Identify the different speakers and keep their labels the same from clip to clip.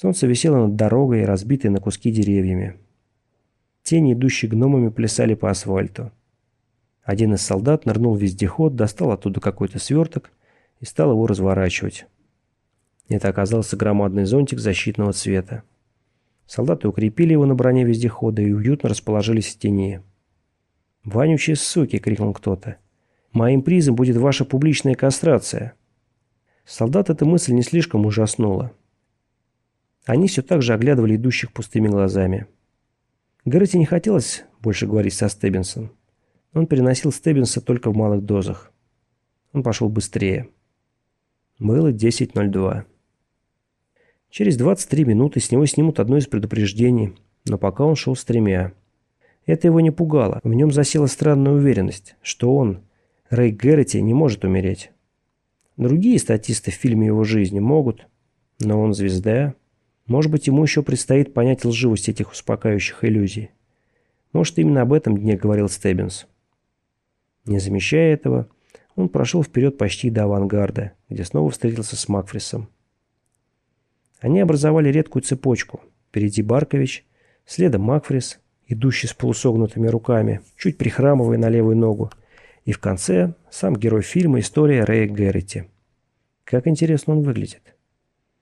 Speaker 1: Солнце висело над дорогой, разбитой на куски деревьями. Тени, идущие гномами, плясали по асфальту. Один из солдат нырнул в вездеход, достал оттуда какой-то сверток и стал его разворачивать. Это оказался громадный зонтик защитного цвета. Солдаты укрепили его на броне вездехода и уютно расположились в тени. «Вонючие суки!» — крикнул кто-то. «Моим призом будет ваша публичная кастрация!» Солдат эта мысль не слишком ужаснула. Они все так же оглядывали идущих пустыми глазами. Гаррете не хотелось больше говорить со Стеббинсом. Он переносил Стеббинса только в малых дозах. Он пошел быстрее. Было 10.02. Через 23 минуты с него снимут одно из предупреждений, но пока он шел с тремя. Это его не пугало, в нем засела странная уверенность, что он, Рэй Гэрроти, не может умереть. Другие статисты в фильме его жизни могут, но он звезда. Может быть, ему еще предстоит понять лживость этих успокаивающих иллюзий. Может, именно об этом дне говорил Стеббинс. Не замечая этого, он прошел вперед почти до авангарда, где снова встретился с Макфрисом. Они образовали редкую цепочку. Впереди Баркович, следом Макфрис, идущий с полусогнутыми руками, чуть прихрамывая на левую ногу, и в конце сам герой фильма «История Рэя Гэррити». Как интересно он выглядит.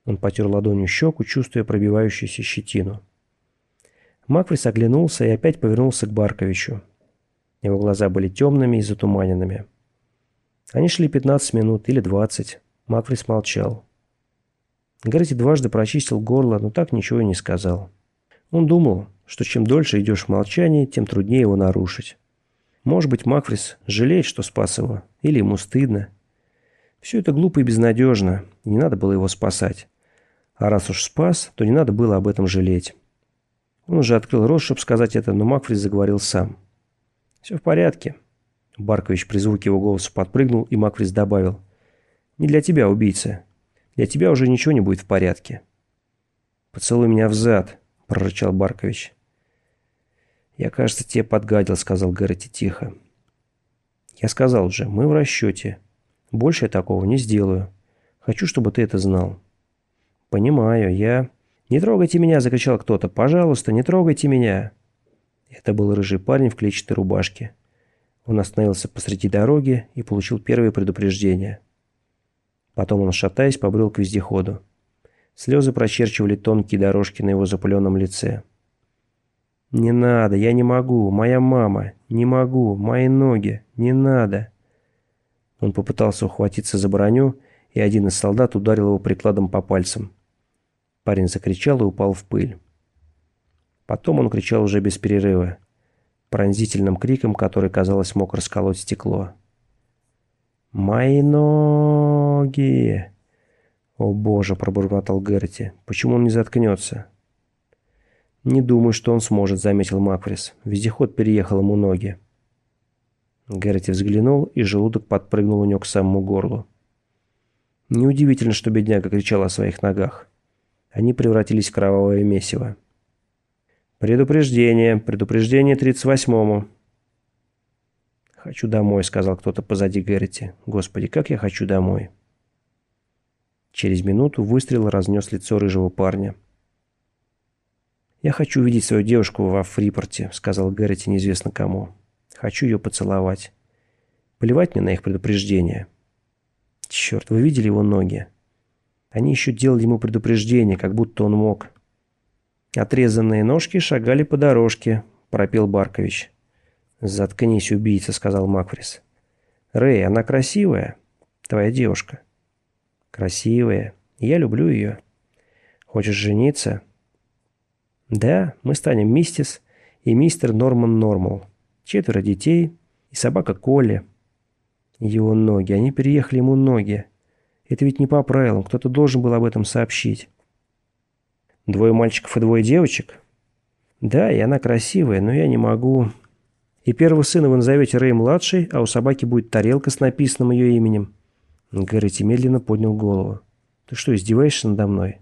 Speaker 1: Он потер ладонью щеку, чувствуя пробивающуюся щетину. Макфрис оглянулся и опять повернулся к Барковичу. Его глаза были темными и затуманенными. Они шли 15 минут или 20. Макфрис молчал. Гарри дважды прочистил горло, но так ничего и не сказал. Он думал, что чем дольше идешь в молчании, тем труднее его нарушить. Может быть, Макфрис жалеет, что спас его, или ему стыдно. Все это глупо и безнадежно, и не надо было его спасать. А раз уж спас, то не надо было об этом жалеть. Он уже открыл рот, чтобы сказать это, но Макфрис заговорил сам. «Все в порядке». Баркович при звуке его голоса подпрыгнул, и Макфрис добавил. «Не для тебя, убийца. Для тебя уже ничего не будет в порядке». «Поцелуй меня в зад», — прорычал Баркович. «Я, кажется, тебе подгадил», — сказал Гэрроти тихо. «Я сказал уже, мы в расчете. Больше я такого не сделаю. Хочу, чтобы ты это знал». «Понимаю, я...» «Не трогайте меня!» — закричал кто-то. «Пожалуйста, не трогайте меня!» Это был рыжий парень в клетчатой рубашке. Он остановился посреди дороги и получил первое предупреждение. Потом он, шатаясь, побрел к вездеходу. Слезы прочерчивали тонкие дорожки на его запыленном лице. «Не надо, я не могу, моя мама, не могу, мои ноги, не надо!» Он попытался ухватиться за броню, и один из солдат ударил его прикладом по пальцам. Парень закричал и упал в пыль. Потом он кричал уже без перерыва, пронзительным криком, который, казалось, мог расколоть стекло. «Мои ноги!» «О боже!» – пробормотал Герти. «Почему он не заткнется?» «Не думаю, что он сможет», – заметил Макфрис. Вездеход переехал ему ноги. Герти взглянул, и желудок подпрыгнул у него к самому горлу. Неудивительно, что бедняга кричал о своих ногах. Они превратились в кровавое месиво. «Предупреждение! Предупреждение 38-му!» «Хочу домой», — сказал кто-то позади Гэрроти. «Господи, как я хочу домой!» Через минуту выстрел разнес лицо рыжего парня. «Я хочу увидеть свою девушку во Фрипорте», — сказал Гэрроти неизвестно кому. «Хочу ее поцеловать. Плевать мне на их предупреждение». «Черт, вы видели его ноги?» Они еще делали ему предупреждение, как будто он мог. Отрезанные ножки шагали по дорожке, пропел Баркович. «Заткнись, убийца», — сказал Макфрис. «Рэй, она красивая, твоя девушка». «Красивая. Я люблю ее. Хочешь жениться?» «Да, мы станем мистис и мистер Норман Нормал. Четверо детей и собака Колли. Его ноги, они переехали ему ноги. Это ведь не по правилам, кто-то должен был об этом сообщить». Двое мальчиков и двое девочек? Да, и она красивая, но я не могу. И первого сына вы назовете Рэй-младший, а у собаки будет тарелка с написанным ее именем. Гэрроти медленно поднял голову. Ты что, издеваешься надо мной?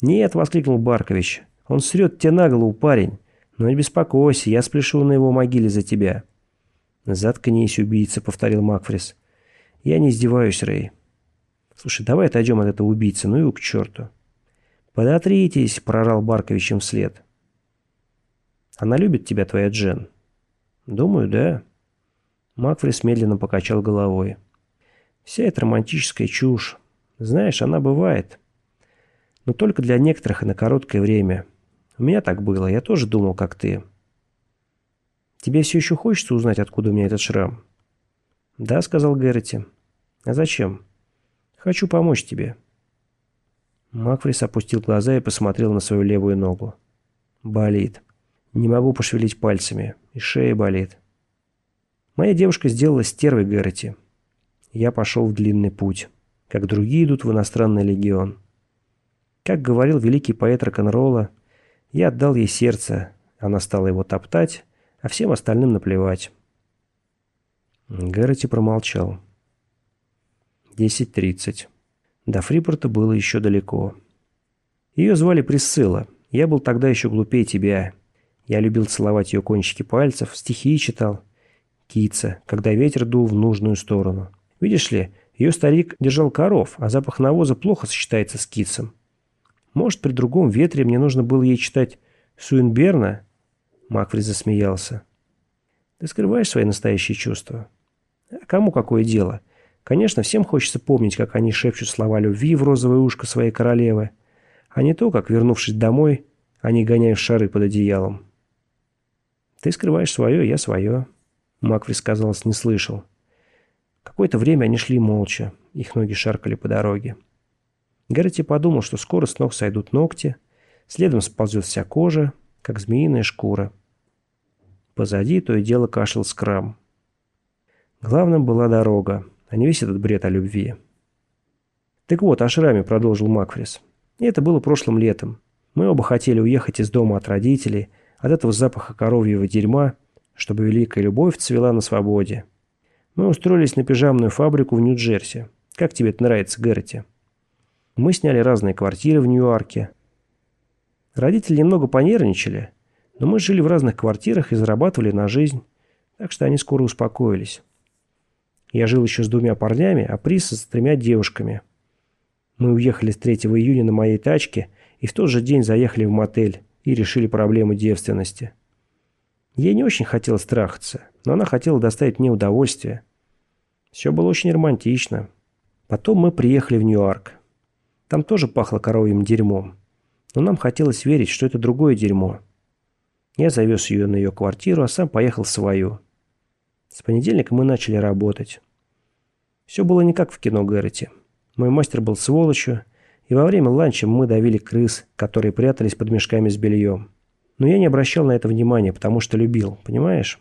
Speaker 1: Нет, воскликнул Баркович. Он срет тебе на голову, парень. Но не беспокойся, я спляшу на его могиле за тебя. Заткнись, убийца, повторил Макфрис. Я не издеваюсь, Рэй. Слушай, давай отойдем от этого убийцы, ну и к черту. «Подотритесь!» – прорал Баркович им вслед. «Она любит тебя, твоя Джен?» «Думаю, да». Макфрис медленно покачал головой. «Вся эта романтическая чушь. Знаешь, она бывает. Но только для некоторых и на короткое время. У меня так было, я тоже думал, как ты. Тебе все еще хочется узнать, откуда у меня этот шрам?» «Да», — сказал Гэрроти. «А зачем?» «Хочу помочь тебе». Макфрис опустил глаза и посмотрел на свою левую ногу. «Болит. Не могу пошевелить пальцами. И шея болит». Моя девушка сделала стервой Гэрроти. Я пошел в длинный путь, как другие идут в иностранный легион. Как говорил великий поэт рок-н-ролла, я отдал ей сердце, она стала его топтать, а всем остальным наплевать. Гэрроти промолчал. Десять тридцать. До Фрипорта было еще далеко. Ее звали Присцилла. Я был тогда еще глупее тебя. Я любил целовать ее кончики пальцев, стихи читал. Кица, когда ветер дул в нужную сторону. Видишь ли, ее старик держал коров, а запах навоза плохо сочетается с кицем. Может, при другом ветре мне нужно было ей читать Суинберна? Макфри засмеялся. Ты скрываешь свои настоящие чувства. А кому какое дело? Конечно, всем хочется помнить, как они шепчут слова любви в розовое ушко своей королевы, а не то, как, вернувшись домой, они гоняют шары под одеялом. Ты скрываешь свое, я свое. Макфрис, казалось, не слышал. Какое-то время они шли молча, их ноги шаркали по дороге. Гэрроти подумал, что скоро с ног сойдут ногти, следом сползет вся кожа, как змеиная шкура. Позади то и дело кашлял скрам. Главным была дорога, а не весь этот бред о любви. «Так вот, о шраме», — продолжил Макфрис. И это было прошлым летом. Мы оба хотели уехать из дома от родителей, от этого запаха коровьего дерьма, чтобы великая любовь цвела на свободе. Мы устроились на пижамную фабрику в Нью-Джерси. Как тебе это нравится, Гэрроти? Мы сняли разные квартиры в Нью-Йорке. Родители немного понервничали, но мы жили в разных квартирах и зарабатывали на жизнь, так что они скоро успокоились. Я жил еще с двумя парнями, а Прис с тремя девушками. Мы уехали с 3 июня на моей тачке и в тот же день заехали в мотель и решили проблему девственности. Ей не очень хотелось трахаться, но она хотела доставить мне удовольствие. Все было очень романтично. Потом мы приехали в Нью-Йорк. Там тоже пахло коровьим дерьмом. Но нам хотелось верить, что это другое дерьмо. Я завез ее на ее квартиру, а сам поехал в свою. С понедельника мы начали работать. Все было не как в кино Гэрроти. Мой мастер был сволочью, и во время ланча мы давили крыс, которые прятались под мешками с бельем. Но я не обращал на это внимания, потому что любил, понимаешь?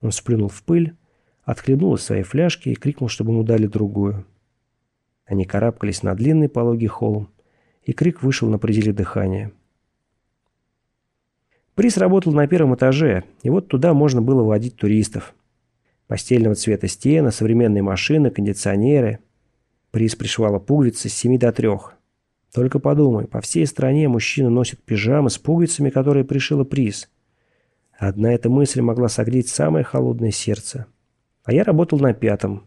Speaker 1: Он сплюнул в пыль, отхлебнул из своей фляжки и крикнул, чтобы ему дали другую. Они карабкались на длинный пологий холм, и крик вышел на пределе дыхания. Приз работал на первом этаже, и вот туда можно было водить туристов. Постельного цвета стены, современные машины, кондиционеры. Приз пришивала пуговицы с 7 до 3. Только подумай, по всей стране мужчины носят пижамы с пуговицами, которые пришила приз. Одна эта мысль могла согреть самое холодное сердце. А я работал на пятом.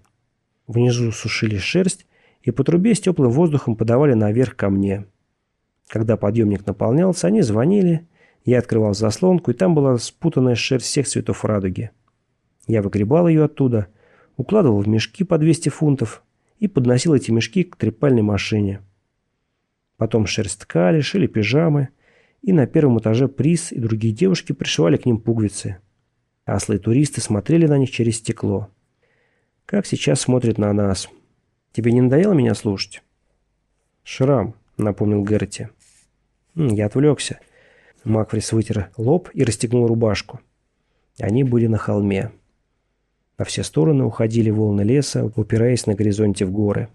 Speaker 1: Внизу сушили шерсть, и по трубе с теплым воздухом подавали наверх ко мне. Когда подъемник наполнялся, они звонили, я открывал заслонку, и там была спутанная шерсть всех цветов радуги. Я выгребал ее оттуда, укладывал в мешки по 200 фунтов и подносил эти мешки к трепальной машине. Потом шерсть ткали, шили пижамы, и на первом этаже приз и другие девушки пришивали к ним пуговицы. Аслы и туристы смотрели на них через стекло. Как сейчас смотрят на нас. Тебе не надоело меня слушать? Шрам, напомнил Герти. Я отвлекся. Макфрис вытер лоб и расстегнул рубашку. Они были на холме. Во все стороны уходили волны леса, упираясь на горизонте в горы.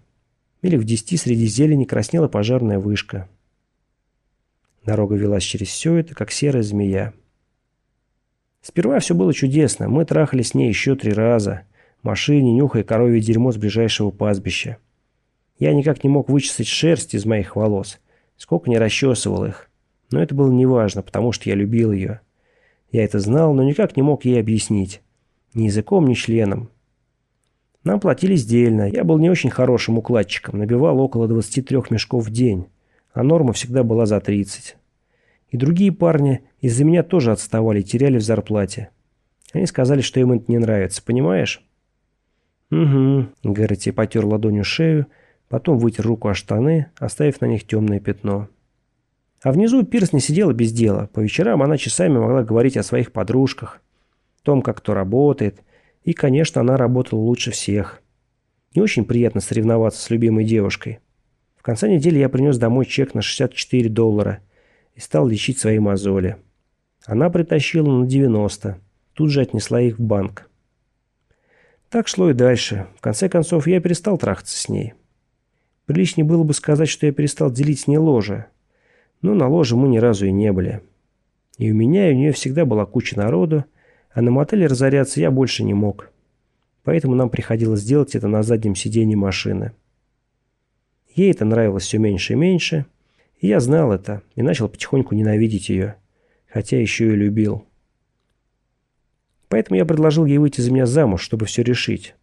Speaker 1: Или в десяти среди зелени краснела пожарная вышка. Дорога велась через все это, как серая змея. Сперва все было чудесно. Мы трахали с ней еще три раза. Машине, нюхая коровье дерьмо с ближайшего пастбища. Я никак не мог вычесать шерсть из моих волос. Сколько не расчесывал их. Но это было неважно, потому что я любил ее. Я это знал, но никак не мог ей объяснить. Ни языком, ни членом. Нам платили сдельно. Я был не очень хорошим укладчиком. Набивал около 23 мешков в день. а норма всегда была за 30. И другие парни из-за меня тоже отставали, теряли в зарплате. Они сказали, что им это не нравится, понимаешь? Угу. Гэрроти потер ладонью шею, потом вытер руку о штаны, оставив на них темное пятно. А внизу Пирс не сидела без дела. По вечерам она часами могла говорить о своих подружках, том, как кто работает. И, конечно, она работала лучше всех. Не очень приятно соревноваться с любимой девушкой. В конце недели я принес домой чек на 64 доллара и стал лечить свои мозоли. Она притащила на 90. Тут же отнесла их в банк. Так шло и дальше. В конце концов, я перестал трахаться с ней. Приличнее было бы сказать, что я перестал делить с ней ложе. Но на ложе мы ни разу и не были. И у меня и у нее всегда была куча народу, а на мотеле разоряться я больше не мог. Поэтому нам приходилось делать это на заднем сиденье машины. Ей это нравилось все меньше и меньше, и я знал это, и начал потихоньку ненавидеть ее, хотя еще и любил. Поэтому я предложил ей выйти за меня замуж, чтобы все решить.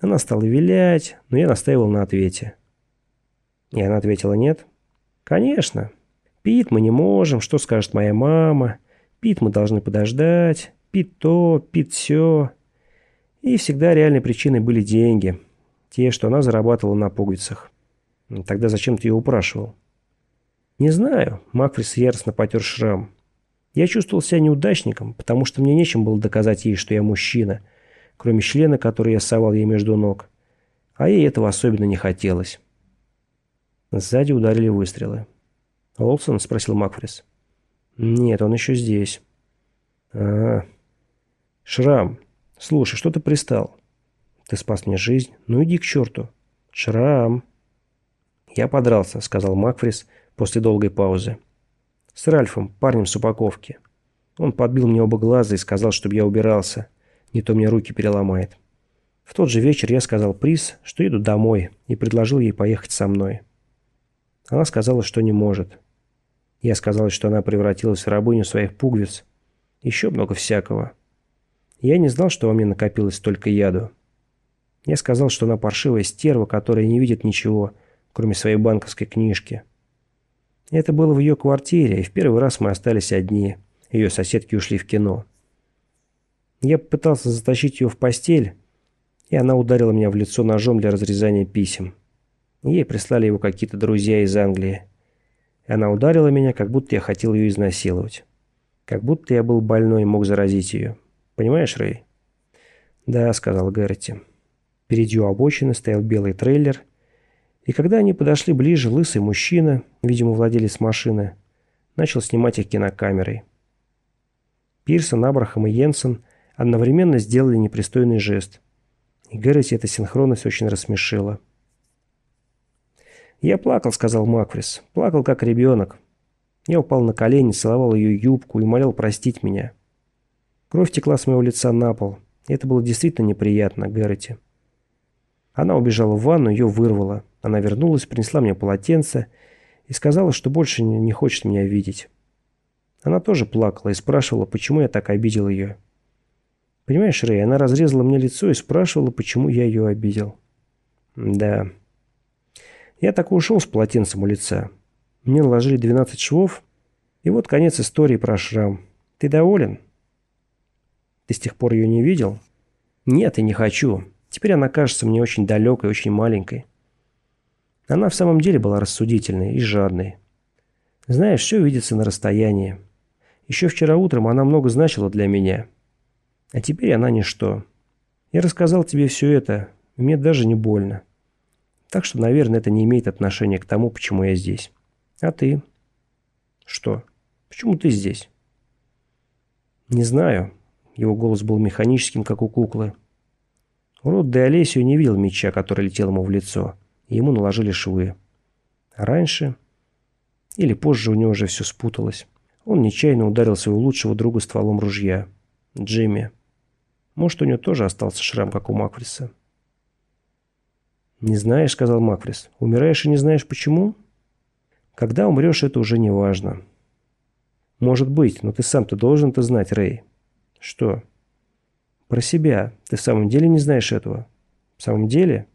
Speaker 1: Она стала вилять, но я настаивал на ответе. И она ответила нет. «Конечно. Пит мы не можем, что скажет моя мама. Пит мы должны подождать. Пит то, все». И всегда реальной причиной были деньги. Те, что она зарабатывала на пуговицах. Тогда зачем ты ее упрашивал? Не знаю. Макфрис яростно потер шрам. Я чувствовал себя неудачником, потому что мне нечем было доказать ей, что я мужчина, кроме члена, который я совал ей между ног. А ей этого особенно не хотелось. Сзади ударили выстрелы. «Олсон?» – спросил Макфрис. «Нет, он еще здесь». «А, Шрам. Слушай, что ты пристал?» «Ты спас мне жизнь. Ну иди к черту». «Шрам». «Я подрался», – сказал Макфрис после долгой паузы. С Ральфом, парнем с упаковки. Он подбил мне оба глаза и сказал, чтобы я убирался. Не то мне руки переломает. В тот же вечер я сказал Приз, что еду домой, и предложил ей поехать со мной. Она сказала, что не может. Я сказал, что она превратилась в рабыню своих пуговиц. Еще много всякого. Я не знал, что во мне накопилось столько яду. Я сказал, что она паршивая стерва, которая не видит ничего, кроме своей банковской книжки. Это было в ее квартире, и в первый раз мы остались одни. Ее соседки ушли в кино. Я попытался затащить ее в постель, и она ударила меня в лицо ножом для разрезания писем. Ей прислали его какие-то друзья из Англии. И она ударила меня, как будто я хотел ее изнасиловать. Как будто я был больной и мог заразить ее. Понимаешь, Рэй? «Да», — сказал Гэрроти. Впереди у обочины стоял белый трейлер, и когда они подошли ближе, лысый мужчина, видимо, владелец машины, начал снимать их кинокамерой. Пирсон, Абрахам и Йенсен одновременно сделали непристойный жест. И Гэрроти эта синхронность очень рассмешила. «Я плакал», — сказал Макфрис. «Плакал, как ребенок. Я упал на колени, целовал ее юбку и молил простить меня. Кровь текла с моего лица на пол. Это было действительно неприятно, Гэрроти. Она убежала в ванну, ее вырвало. Она вернулась, принесла мне полотенце и сказала, что больше не хочет меня видеть. Она тоже плакала и спрашивала, почему я так обидел ее. Понимаешь, Рэй, она разрезала мне лицо и спрашивала, почему я ее обидел. Да. Я так и ушел с полотенцем у лица. Мне наложили 12 швов, и вот конец истории про шрам. Ты доволен? Ты с тех пор ее не видел? Нет, и не хочу. Теперь она кажется мне очень далекой, очень маленькой. Она в самом деле была рассудительной и жадной. Знаешь, все видится на расстоянии. Еще вчера утром она много значила для меня. А теперь она ничто. Я рассказал тебе все это, и мне даже не больно. Так что, наверное, это не имеет отношения к тому, почему я здесь. А ты? Что? Почему ты здесь? Не знаю. Его голос был механическим, как у куклы. Урод Де Олесио не видел меча, который летел ему в лицо ему наложили швы. Раньше или позже у него уже все спуталось. Он нечаянно ударил своего лучшего друга стволом ружья. Джимми. Может, у него тоже остался шрам, как у Макфриса. «Не знаешь», — сказал Макфрис. «Умираешь и не знаешь, почему?» «Когда умрешь, это уже не важно». «Может быть, но ты сам-то должен это знать, Рэй». «Что?» «Про себя. Ты в самом деле не знаешь этого?» «В самом деле?»